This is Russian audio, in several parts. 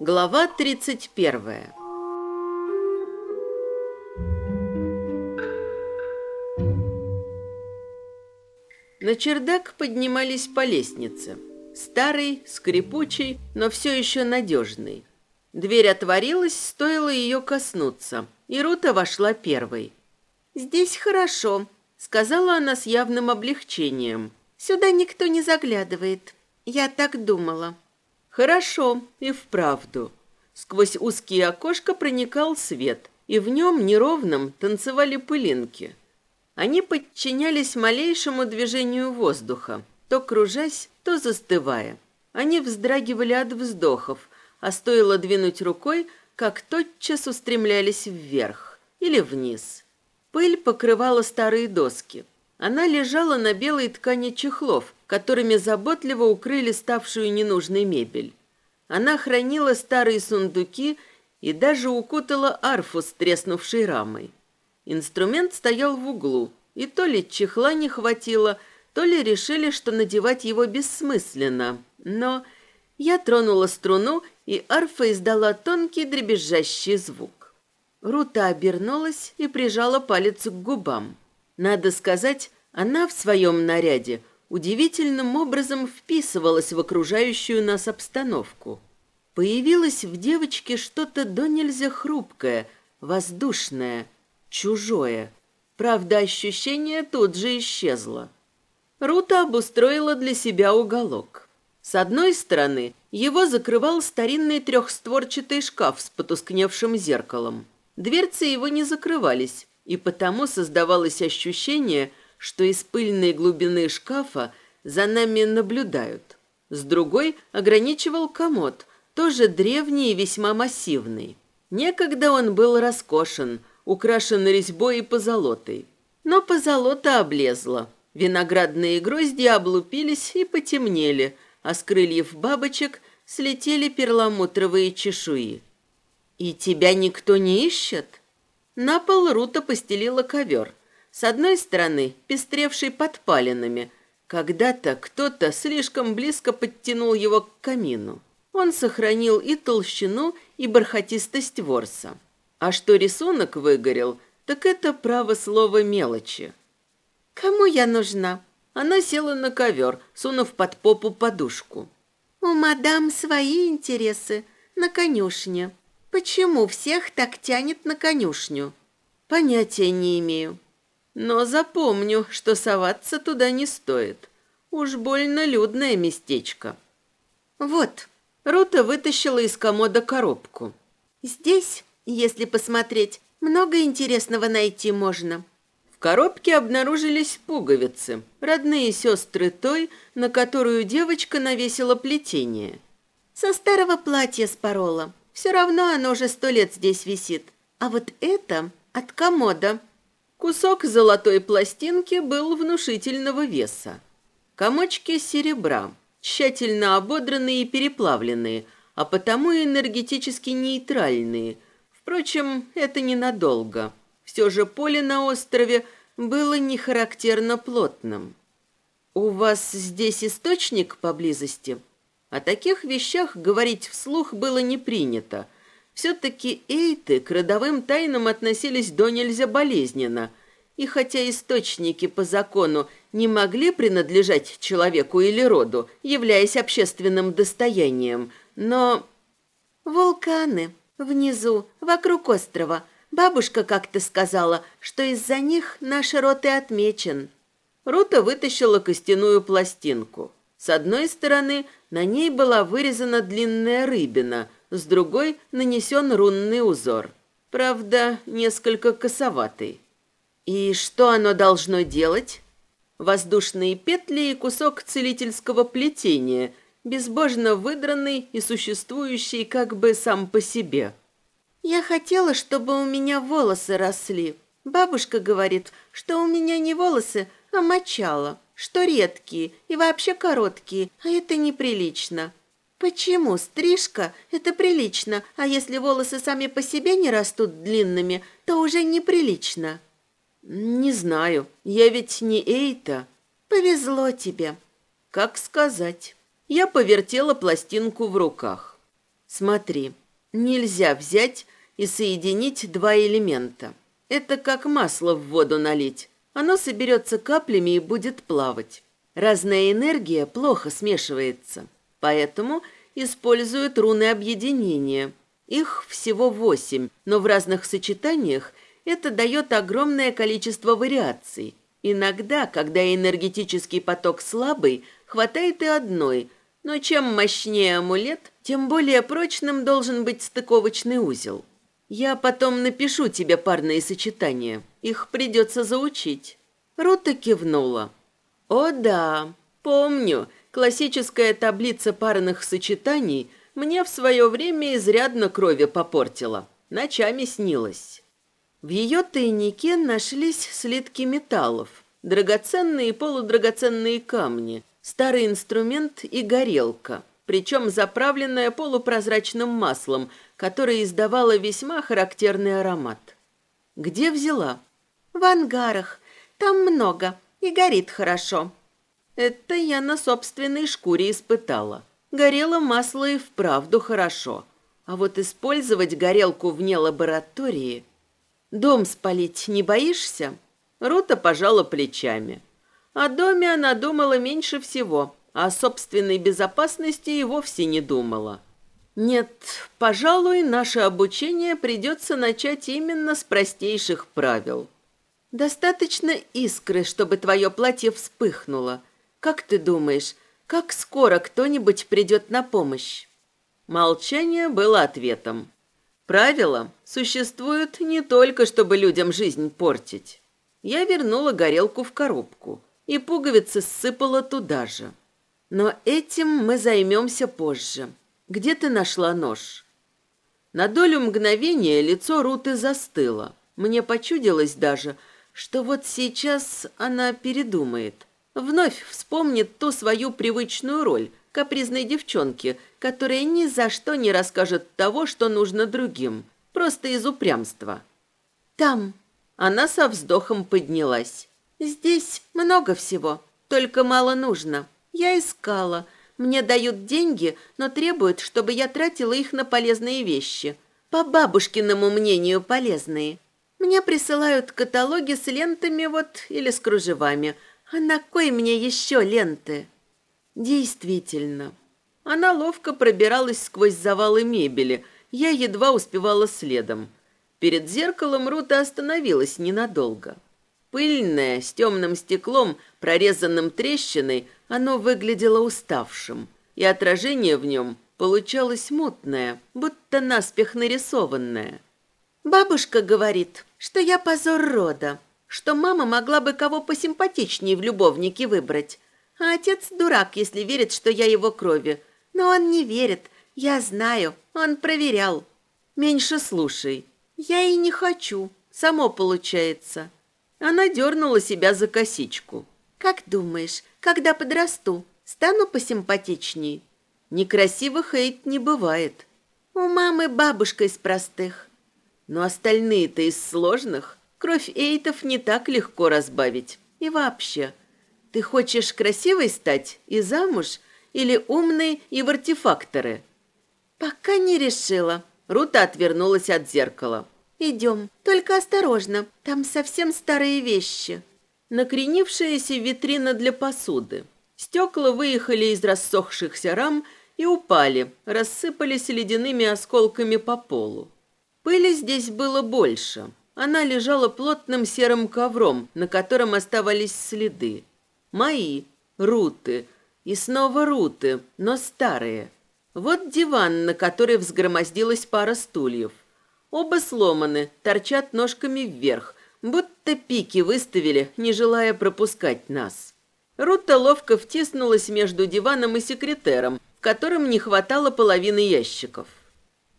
Глава 31 На чердак поднимались по лестнице. Старый, скрипучий, но все еще надежный. Дверь отворилась, стоило ее коснуться, и Рута вошла первой. «Здесь хорошо», — сказала она с явным облегчением. «Сюда никто не заглядывает. Я так думала». Хорошо, и вправду. Сквозь узкие окошко проникал свет, и в нем неровным танцевали пылинки. Они подчинялись малейшему движению воздуха, то кружась, то застывая. Они вздрагивали от вздохов, а стоило двинуть рукой, как тотчас устремлялись вверх или вниз. Пыль покрывала старые доски. Она лежала на белой ткани чехлов, которыми заботливо укрыли ставшую ненужной мебель. Она хранила старые сундуки и даже укутала арфу с треснувшей рамой. Инструмент стоял в углу, и то ли чехла не хватило, то ли решили, что надевать его бессмысленно. Но я тронула струну, и арфа издала тонкий дребезжащий звук. Рута обернулась и прижала палец к губам. Надо сказать, она в своем наряде – удивительным образом вписывалась в окружающую нас обстановку. Появилось в девочке что-то до нельзя хрупкое, воздушное, чужое. Правда, ощущение тут же исчезло. Рута обустроила для себя уголок. С одной стороны, его закрывал старинный трехстворчатый шкаф с потускневшим зеркалом. Дверцы его не закрывались, и потому создавалось ощущение – что из пыльной глубины шкафа за нами наблюдают. С другой ограничивал комод, тоже древний и весьма массивный. Некогда он был роскошен, украшен резьбой и позолотой. Но позолота облезла. Виноградные грозди облупились и потемнели, а с крыльев бабочек слетели перламутровые чешуи. «И тебя никто не ищет?» На пол Рута постелила ковер – с одной стороны, пестревший подпалинами. Когда-то кто-то слишком близко подтянул его к камину. Он сохранил и толщину, и бархатистость ворса. А что рисунок выгорел, так это право слова мелочи. «Кому я нужна?» Она села на ковер, сунув под попу подушку. «У мадам свои интересы на конюшне. Почему всех так тянет на конюшню?» «Понятия не имею. Но запомню, что соваться туда не стоит. Уж больно людное местечко. Вот, Рута вытащила из комода коробку. Здесь, если посмотреть, много интересного найти можно. В коробке обнаружились пуговицы, родные сестры той, на которую девочка навесила плетение. Со старого платья спорола. Все равно оно уже сто лет здесь висит. А вот это от комода – Кусок золотой пластинки был внушительного веса. Комочки серебра, тщательно ободранные и переплавленные, а потому энергетически нейтральные. Впрочем, это ненадолго. Все же поле на острове было не характерно плотным. «У вас здесь источник поблизости?» О таких вещах говорить вслух было не принято – все-таки эйты к родовым тайнам относились до нельзя болезненно, и хотя источники по закону не могли принадлежать человеку или роду, являясь общественным достоянием, но... Вулканы внизу, вокруг острова. Бабушка как-то сказала, что из-за них наш род и отмечен. Рута вытащила костяную пластинку. С одной стороны на ней была вырезана длинная рыбина, с другой нанесен рунный узор. Правда, несколько косоватый. И что оно должно делать? Воздушные петли и кусок целительского плетения, безбожно выдранный и существующий как бы сам по себе. Я хотела, чтобы у меня волосы росли. Бабушка говорит, что у меня не волосы, а мочало. что редкие и вообще короткие, а это неприлично. Почему стрижка – это прилично, а если волосы сами по себе не растут длинными, то уже неприлично? Не знаю, я ведь не Эйта. Повезло тебе. Как сказать. Я повертела пластинку в руках. Смотри, нельзя взять и соединить два элемента. Это как масло в воду налить. Оно соберется каплями и будет плавать. Разная энергия плохо смешивается. Поэтому используют руны объединения. Их всего восемь, но в разных сочетаниях это дает огромное количество вариаций. Иногда, когда энергетический поток слабый, хватает и одной, но чем мощнее амулет, тем более прочным должен быть стыковочный узел. Я потом напишу тебе парные сочетания. Их придется заучить». Рута кивнула. «О да, помню, классическая таблица парных сочетаний мне в свое время изрядно крови попортила. Ночами снилась». В ее тайнике нашлись слитки металлов, драгоценные и полудрагоценные камни, старый инструмент и горелка, причем заправленная полупрозрачным маслом, которое издавало весьма характерный аромат. Где взяла? В ангарах. Там много и горит хорошо. Это я на собственной шкуре испытала. Горело масло и вправду хорошо. А вот использовать горелку вне лаборатории... Дом спалить не боишься? Рута пожала плечами. О доме она думала меньше всего, а о собственной безопасности и вовсе не думала. Нет, пожалуй, наше обучение придется начать именно с простейших правил. Достаточно искры, чтобы твое платье вспыхнуло. Как ты думаешь, как скоро кто-нибудь придет на помощь? Молчание было ответом. Правила существуют не только, чтобы людям жизнь портить. Я вернула горелку в коробку, и пуговицы сыпала туда же. Но этим мы займемся позже. Где ты нашла нож?» На долю мгновения лицо Руты застыло. Мне почудилось даже, что вот сейчас она передумает. Вновь вспомнит ту свою привычную роль капризной девчонки, которая ни за что не расскажет того, что нужно другим, просто из упрямства. «Там». Она со вздохом поднялась. «Здесь много всего, только мало нужно. Я искала, мне дают деньги, но требуют, чтобы я тратила их на полезные вещи. По бабушкиному мнению, полезные. Мне присылают каталоги с лентами вот или с кружевами. А на кой мне еще ленты? Действительно. Она ловко пробиралась сквозь завалы мебели. Я едва успевала следом. Перед зеркалом Рута остановилась ненадолго. Пыльная, с темным стеклом, прорезанным трещиной, оно выглядело уставшим, и отражение в нем получалось мутное, будто наспех нарисованное. «Бабушка говорит, что я позор рода, что мама могла бы кого посимпатичнее в любовнике выбрать, а отец дурак, если верит, что я его крови. Но он не верит, я знаю, он проверял». «Меньше слушай». «Я и не хочу, само получается». Она дернула себя за косичку. «Как думаешь, когда подрасту, стану посимпатичней. Некрасивых Эйт не бывает. У мамы бабушка из простых. Но остальные-то из сложных. Кровь Эйтов не так легко разбавить. И вообще, ты хочешь красивой стать и замуж, или умной и в артефакторы? Пока не решила. Рута отвернулась от зеркала. Идем, только осторожно, там совсем старые вещи накренившаяся витрина для посуды. Стекла выехали из рассохшихся рам и упали, рассыпались ледяными осколками по полу. Пыли здесь было больше. Она лежала плотным серым ковром, на котором оставались следы. Мои, руты, и снова руты, но старые. Вот диван, на который взгромоздилась пара стульев. Оба сломаны, торчат ножками вверх, будто пики выставили, не желая пропускать нас. Рутта ловко втиснулась между диваном и секретером, в котором не хватало половины ящиков.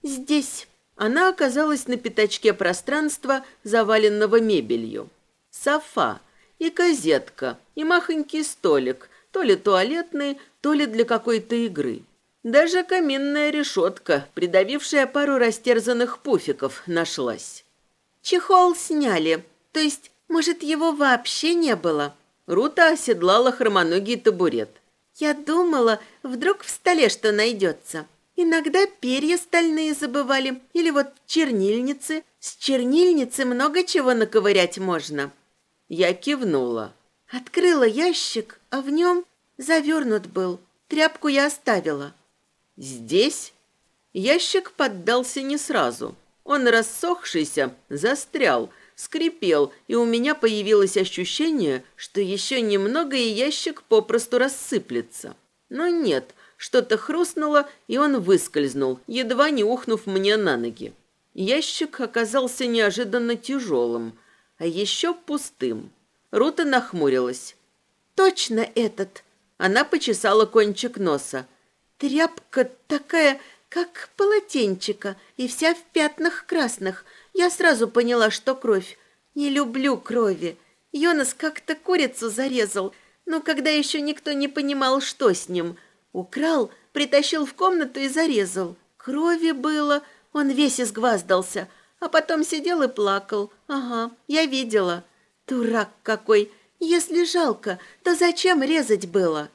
«Здесь». Она оказалась на пятачке пространства, заваленного мебелью. Софа, и козетка, и махонький столик, то ли туалетный, то ли для какой-то игры. Даже каминная решетка, придавившая пару растерзанных пуфиков, нашлась. Чехол сняли, то есть, может, его вообще не было? Рута оседлала хромоногий табурет. Я думала, вдруг в столе что найдется. Иногда перья стальные забывали, или вот чернильницы. С чернильницы много чего наковырять можно. Я кивнула. Открыла ящик, а в нем завернут был. Тряпку я оставила. Здесь ящик поддался не сразу. Он, рассохшийся, застрял, скрипел, и у меня появилось ощущение, что еще немного и ящик попросту рассыплется. Но нет, что-то хрустнуло, и он выскользнул, едва не ухнув мне на ноги. Ящик оказался неожиданно тяжелым, а еще пустым. Рута нахмурилась. «Точно этот!» Она почесала кончик носа. Тряпка такая, как полотенчика, и вся в пятнах красных. Я сразу поняла, что кровь. Не люблю крови. Йонас как-то курицу зарезал, но когда еще никто не понимал, что с ним. Украл, притащил в комнату и зарезал. Крови было, он весь изгваздался, а потом сидел и плакал. Ага, я видела. Дурак какой! Если жалко, то зачем резать было?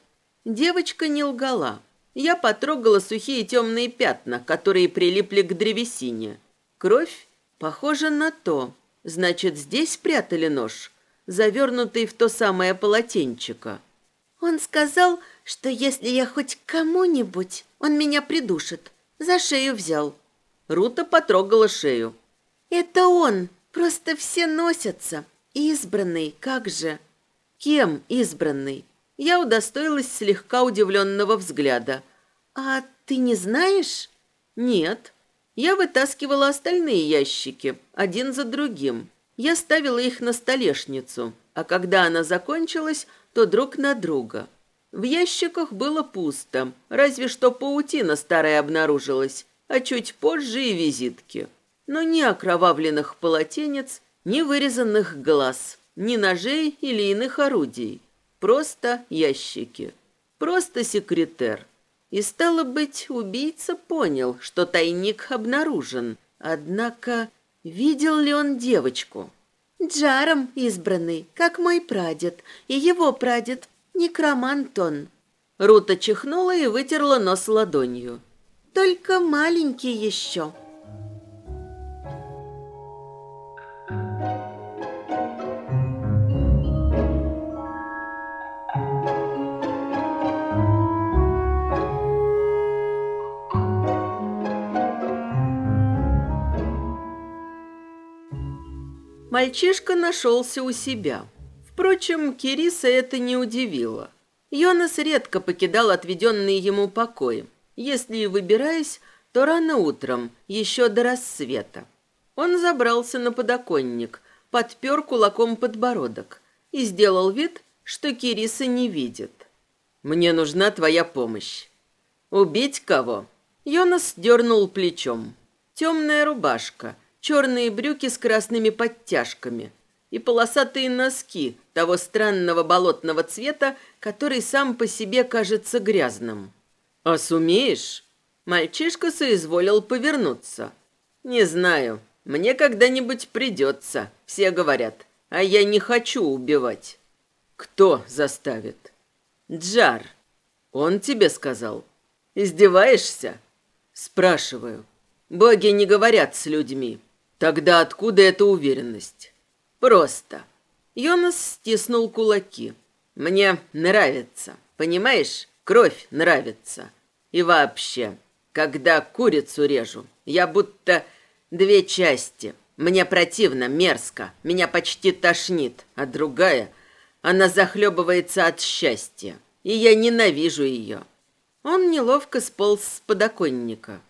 Девочка не лгала. Я потрогала сухие темные пятна, которые прилипли к древесине. Кровь похожа на то. Значит, здесь прятали нож, завернутый в то самое полотенчико. Он сказал, что если я хоть кому-нибудь, он меня придушит. За шею взял. Рута потрогала шею. Это он. Просто все носятся. Избранный, как же. Кем избранный? Я удостоилась слегка удивленного взгляда. «А ты не знаешь?» «Нет». Я вытаскивала остальные ящики, один за другим. Я ставила их на столешницу, а когда она закончилась, то друг на друга. В ящиках было пусто, разве что паутина старая обнаружилась, а чуть позже и визитки. Но ни окровавленных полотенец, ни вырезанных глаз, ни ножей или иных орудий. Просто ящики. Просто секретер. И, стало быть, убийца понял, что тайник обнаружен. Однако, видел ли он девочку? Джаром избранный, как мой прадед, и его прадед, некромант он. Рута чихнула и вытерла нос ладонью. Только маленький еще. Мальчишка нашелся у себя. Впрочем, Кириса это не удивило. Йонас редко покидал отведенные ему покои. Если и выбираясь, то рано утром, еще до рассвета. Он забрался на подоконник, подпер кулаком подбородок и сделал вид, что Кириса не видит. «Мне нужна твоя помощь». «Убить кого?» Йонас дернул плечом. Темная рубашка, черные брюки с красными подтяжками и полосатые носки того странного болотного цвета, который сам по себе кажется грязным. «А сумеешь?» Мальчишка соизволил повернуться. «Не знаю. Мне когда-нибудь придется, все говорят. А я не хочу убивать». «Кто заставит?» «Джар. Он тебе сказал?» «Издеваешься?» «Спрашиваю. Боги не говорят с людьми. Тогда откуда эта уверенность? Просто. Йонас стиснул кулаки. Мне нравится, понимаешь? Кровь нравится. И вообще, когда курицу режу, я будто две части. Мне противно, мерзко, меня почти тошнит, а другая, она захлебывается от счастья. И я ненавижу ее. Он неловко сполз с подоконника.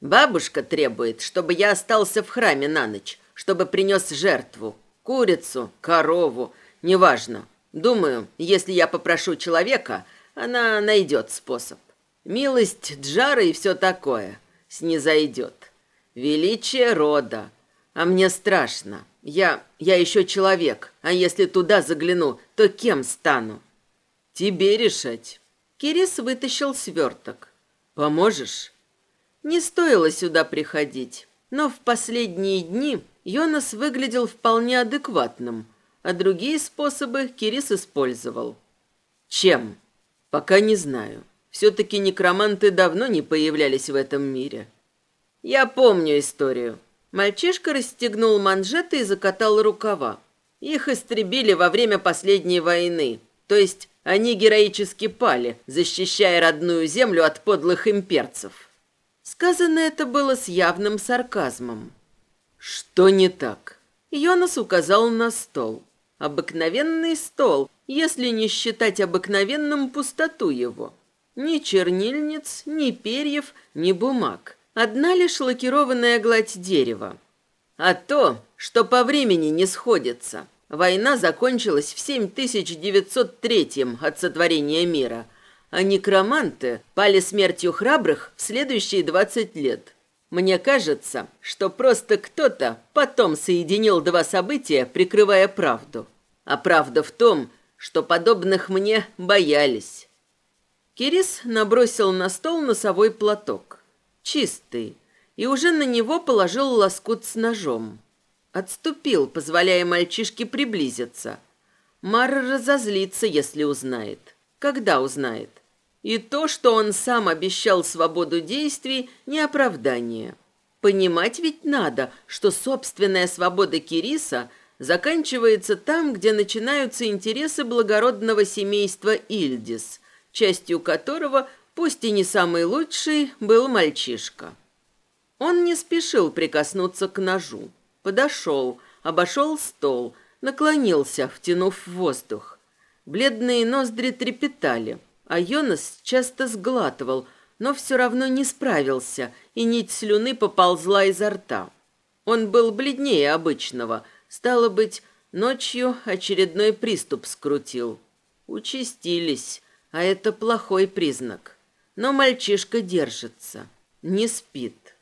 Бабушка требует, чтобы я остался в храме на ночь, чтобы принес жертву. Курицу, корову, неважно. Думаю, если я попрошу человека, она найдет способ. Милость Джара и все такое снизойдет. Величие рода. А мне страшно. Я... я еще человек, а если туда загляну, то кем стану? Тебе решать. Кирис вытащил сверток. Поможешь? Не стоило сюда приходить, но в последние дни Йонас выглядел вполне адекватным, а другие способы Кирис использовал. Чем? Пока не знаю. Все-таки некроманты давно не появлялись в этом мире. Я помню историю. Мальчишка расстегнул манжеты и закатал рукава. Их истребили во время последней войны. То есть они героически пали, защищая родную землю от подлых имперцев. Сказано это было с явным сарказмом. Что не так? Йонас указал на стол. Обыкновенный стол, если не считать обыкновенным пустоту его. Ни чернильниц, ни перьев, ни бумаг. Одна лишь лакированная гладь дерева. А то, что по времени не сходится. Война закончилась в 7903 от сотворения мира, а некроманты пали смертью храбрых в следующие 20 лет. Мне кажется, что просто кто-то потом соединил два события, прикрывая правду. А правда в том, что подобных мне боялись. Кирис набросил на стол носовой платок. Чистый. И уже на него положил лоскут с ножом. Отступил, позволяя мальчишке приблизиться. Мар разозлится, если узнает. Когда узнает? И то, что он сам обещал свободу действий, не оправдание. Понимать ведь надо, что собственная свобода Кириса заканчивается там, где начинаются интересы благородного семейства Ильдис – частью которого, пусть и не самый лучший, был мальчишка. Он не спешил прикоснуться к ножу. Подошел, обошел стол, наклонился, втянув воздух. Бледные ноздри трепетали, а Йонас часто сглатывал, но все равно не справился, и нить слюны поползла изо рта. Он был бледнее обычного, стало быть, ночью очередной приступ скрутил. Участились, а это плохой признак. Но мальчишка держится, не спит.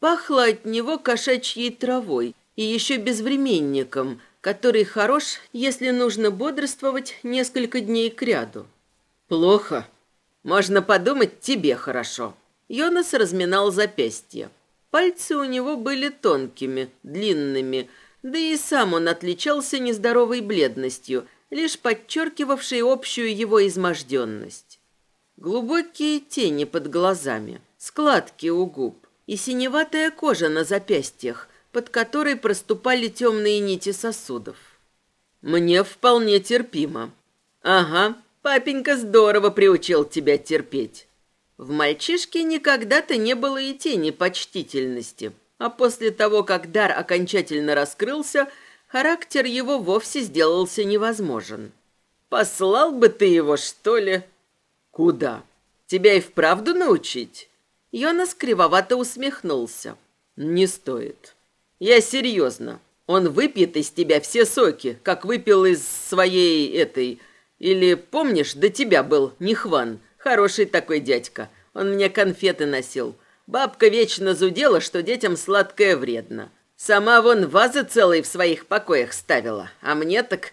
Пахло от него кошачьей травой и еще безвременником, который хорош, если нужно бодрствовать несколько дней кряду. Плохо. Можно подумать, тебе хорошо. Йонас разминал запястье. Пальцы у него были тонкими, длинными, да и сам он отличался нездоровой бледностью, лишь подчеркивавший общую его изможденность. Глубокие тени под глазами, складки у губ и синеватая кожа на запястьях, под которой проступали темные нити сосудов. «Мне вполне терпимо». «Ага, папенька здорово приучил тебя терпеть». В мальчишке никогда-то не было и тени почтительности, а после того, как дар окончательно раскрылся – характер его вовсе сделался невозможен. «Послал бы ты его, что ли?» «Куда? Тебя и вправду научить?» Йонас кривовато усмехнулся. «Не стоит. Я серьезно. Он выпьет из тебя все соки, как выпил из своей этой... Или, помнишь, до тебя был Нихван, хороший такой дядька. Он мне конфеты носил. Бабка вечно зудела, что детям сладкое вредно. Сама вон вазы целые в своих покоях ставила, а мне так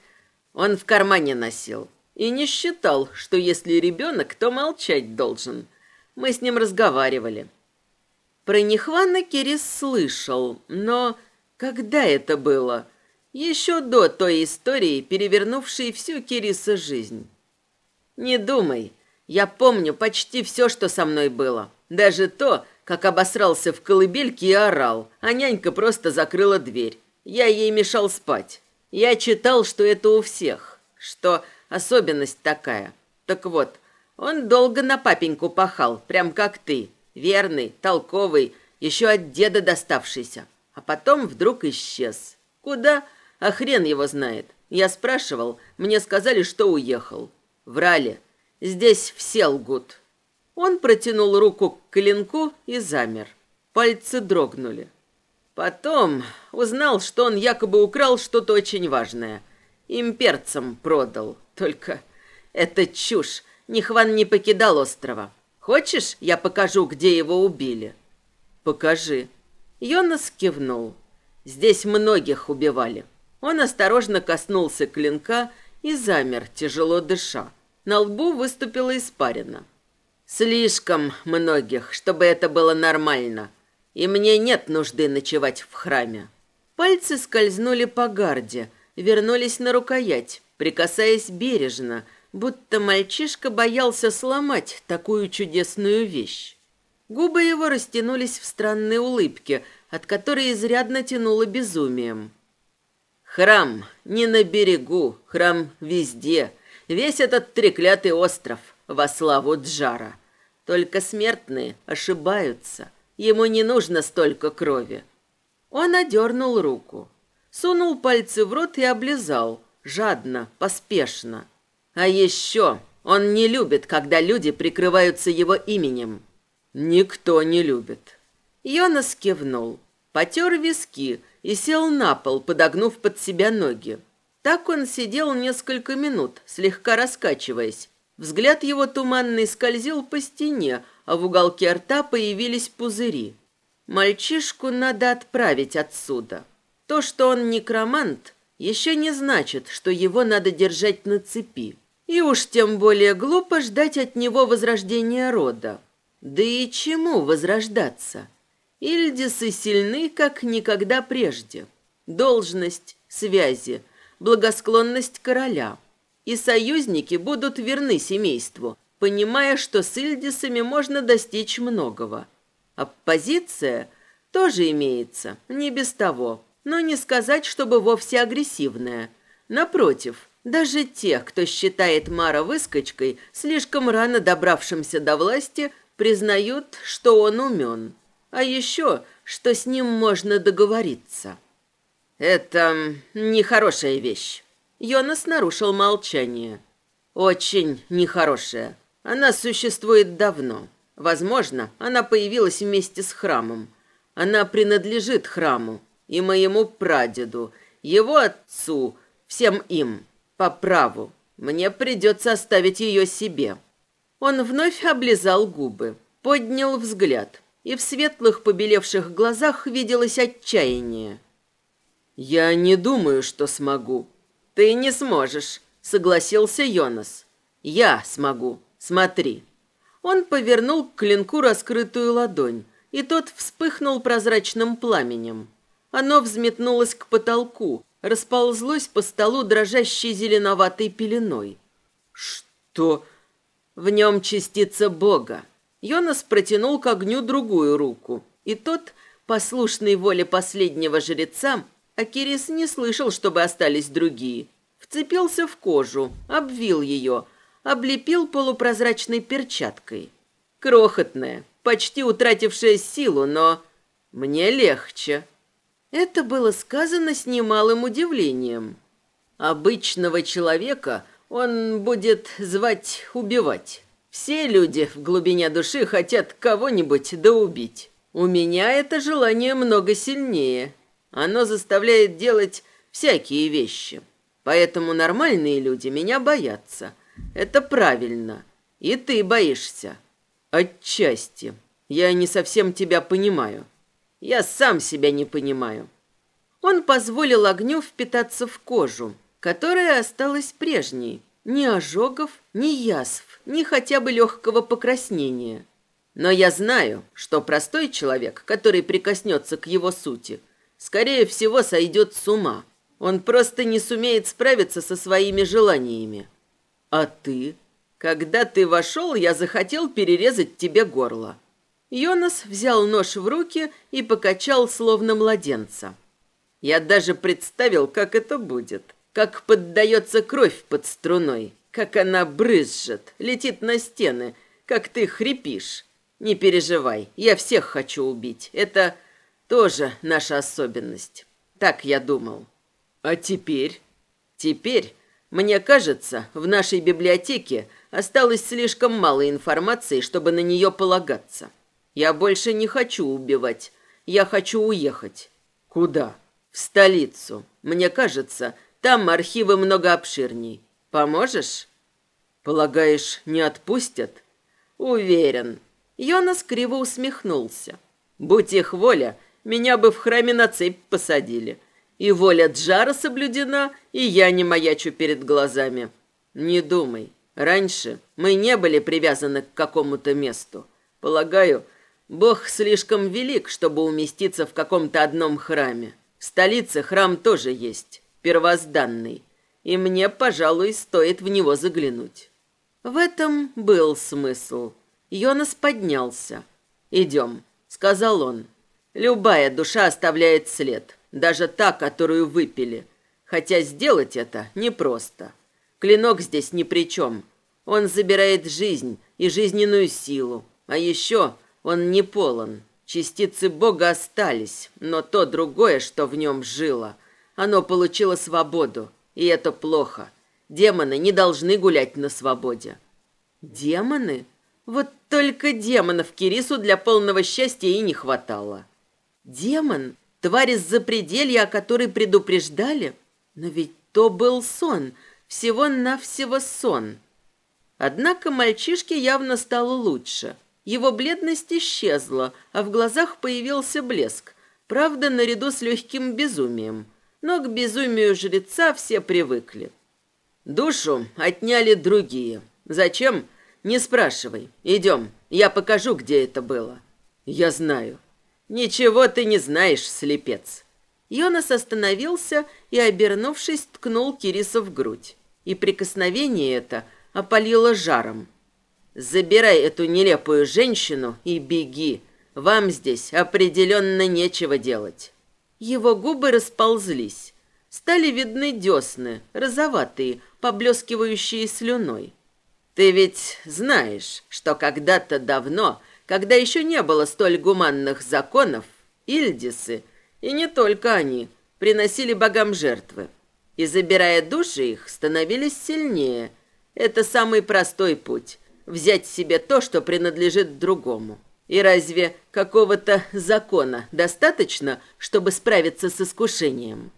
он в кармане носил. И не считал, что если ребенок, то молчать должен. Мы с ним разговаривали. Про Нехвана Кирис слышал, но когда это было? Еще до той истории, перевернувшей всю Кириса жизнь. Не думай, я помню почти все, что со мной было. Даже то, как обосрался в колыбельке и орал, а нянька просто закрыла дверь. Я ей мешал спать. Я читал, что это у всех, что особенность такая. Так вот, он долго на папеньку пахал, прям как ты. Верный, толковый, еще от деда доставшийся. А потом вдруг исчез. Куда? А хрен его знает. Я спрашивал, мне сказали, что уехал. Врали. Здесь все лгут. Он протянул руку к клинку и замер. Пальцы дрогнули. Потом узнал, что он якобы украл что-то очень важное. Имперцам продал. Только это чушь. Нихван не покидал острова. Хочешь, я покажу, где его убили? Покажи. Йонас кивнул. Здесь многих убивали. Он осторожно коснулся клинка и замер, тяжело дыша. На лбу выступила испарина. Слишком многих, чтобы это было нормально. И мне нет нужды ночевать в храме. Пальцы скользнули по гарде, вернулись на рукоять, прикасаясь бережно, будто мальчишка боялся сломать такую чудесную вещь. Губы его растянулись в странной улыбке, от которой изрядно тянуло безумием. Храм не на берегу, храм везде. Весь этот треклятый остров во славу Джара. Только смертные ошибаются. Ему не нужно столько крови. Он одернул руку, сунул пальцы в рот и облизал, жадно, поспешно. А еще он не любит, когда люди прикрываются его именем. Никто не любит. Йонас кивнул, потер виски и сел на пол, подогнув под себя ноги. Так он сидел несколько минут, слегка раскачиваясь, Взгляд его туманный скользил по стене, а в уголке рта появились пузыри. Мальчишку надо отправить отсюда. То, что он некромант, еще не значит, что его надо держать на цепи. И уж тем более глупо ждать от него возрождения рода. Да и чему возрождаться? Ильдисы сильны, как никогда прежде. Должность, связи, благосклонность короля – и союзники будут верны семейству, понимая, что с Ильдисами можно достичь многого. Оппозиция тоже имеется, не без того, но не сказать, чтобы вовсе агрессивная. Напротив, даже те, кто считает Мара выскочкой, слишком рано добравшимся до власти, признают, что он умен. А еще, что с ним можно договориться. Это нехорошая вещь. Йонас нарушил молчание. «Очень нехорошая. Она существует давно. Возможно, она появилась вместе с храмом. Она принадлежит храму и моему прадеду, его отцу, всем им, по праву. Мне придется оставить ее себе». Он вновь облизал губы, поднял взгляд, и в светлых побелевших глазах виделось отчаяние. «Я не думаю, что смогу», «Ты не сможешь», — согласился Йонас. «Я смогу. Смотри». Он повернул к клинку раскрытую ладонь, и тот вспыхнул прозрачным пламенем. Оно взметнулось к потолку, расползлось по столу дрожащей зеленоватой пеленой. «Что?» «В нем частица Бога». Йонас протянул к огню другую руку, и тот, послушный воле последнего жреца, Акирис не слышал, чтобы остались другие. Вцепился в кожу, обвил ее, облепил полупрозрачной перчаткой. Крохотная, почти утратившая силу, но мне легче. Это было сказано с немалым удивлением. Обычного человека он будет звать убивать. Все люди в глубине души хотят кого-нибудь да убить. У меня это желание много сильнее, оно заставляет делать всякие вещи. Поэтому нормальные люди меня боятся. Это правильно. И ты боишься. Отчасти. Я не совсем тебя понимаю. Я сам себя не понимаю. Он позволил огню впитаться в кожу, которая осталась прежней. Ни ожогов, ни язв, ни хотя бы легкого покраснения. Но я знаю, что простой человек, который прикоснется к его сути, скорее всего, сойдет с ума. Он просто не сумеет справиться со своими желаниями. А ты? Когда ты вошел, я захотел перерезать тебе горло. Йонас взял нож в руки и покачал, словно младенца. Я даже представил, как это будет. Как поддается кровь под струной. Как она брызжет, летит на стены. Как ты хрипишь. Не переживай, я всех хочу убить. Это тоже наша особенность. Так я думал. А теперь? Теперь, мне кажется, в нашей библиотеке осталось слишком мало информации, чтобы на нее полагаться. Я больше не хочу убивать. Я хочу уехать. Куда? В столицу. Мне кажется, там архивы много обширней. Поможешь? Полагаешь, не отпустят? Уверен. Йонас криво усмехнулся. Будь их воля, меня бы в храме на цепь посадили. И воля Джара соблюдена, и я не маячу перед глазами. Не думай. Раньше мы не были привязаны к какому-то месту. Полагаю, Бог слишком велик, чтобы уместиться в каком-то одном храме. В столице храм тоже есть, первозданный. И мне, пожалуй, стоит в него заглянуть. В этом был смысл. Йонас поднялся. «Идем», — сказал он. «Любая душа оставляет след, даже та, которую выпили. Хотя сделать это непросто. Клинок здесь ни при чем. Он забирает жизнь и жизненную силу. А еще он не полон. Частицы Бога остались, но то другое, что в нем жило, оно получило свободу, и это плохо. Демоны не должны гулять на свободе. Демоны? Вот только демонов Кирису для полного счастья и не хватало. Демон? Тварь из запределья, о которой предупреждали? Но ведь то был сон, всего-навсего сон. Однако мальчишке явно стало лучше. Его бледность исчезла, а в глазах появился блеск. Правда, наряду с легким безумием. Но к безумию жреца все привыкли. Душу отняли другие. Зачем? Не спрашивай. Идем, я покажу, где это было. Я знаю. Ничего ты не знаешь, слепец. Йонас остановился и, обернувшись, ткнул Кириса в грудь. И прикосновение это опалило жаром. «Забирай эту нелепую женщину и беги. Вам здесь определенно нечего делать». Его губы расползлись. Стали видны десны, розоватые, поблескивающие слюной. Ты ведь знаешь, что когда-то давно, когда еще не было столь гуманных законов, Ильдисы, и не только они, приносили богам жертвы. И, забирая души их, становились сильнее. Это самый простой путь – взять себе то, что принадлежит другому. И разве какого-то закона достаточно, чтобы справиться с искушением?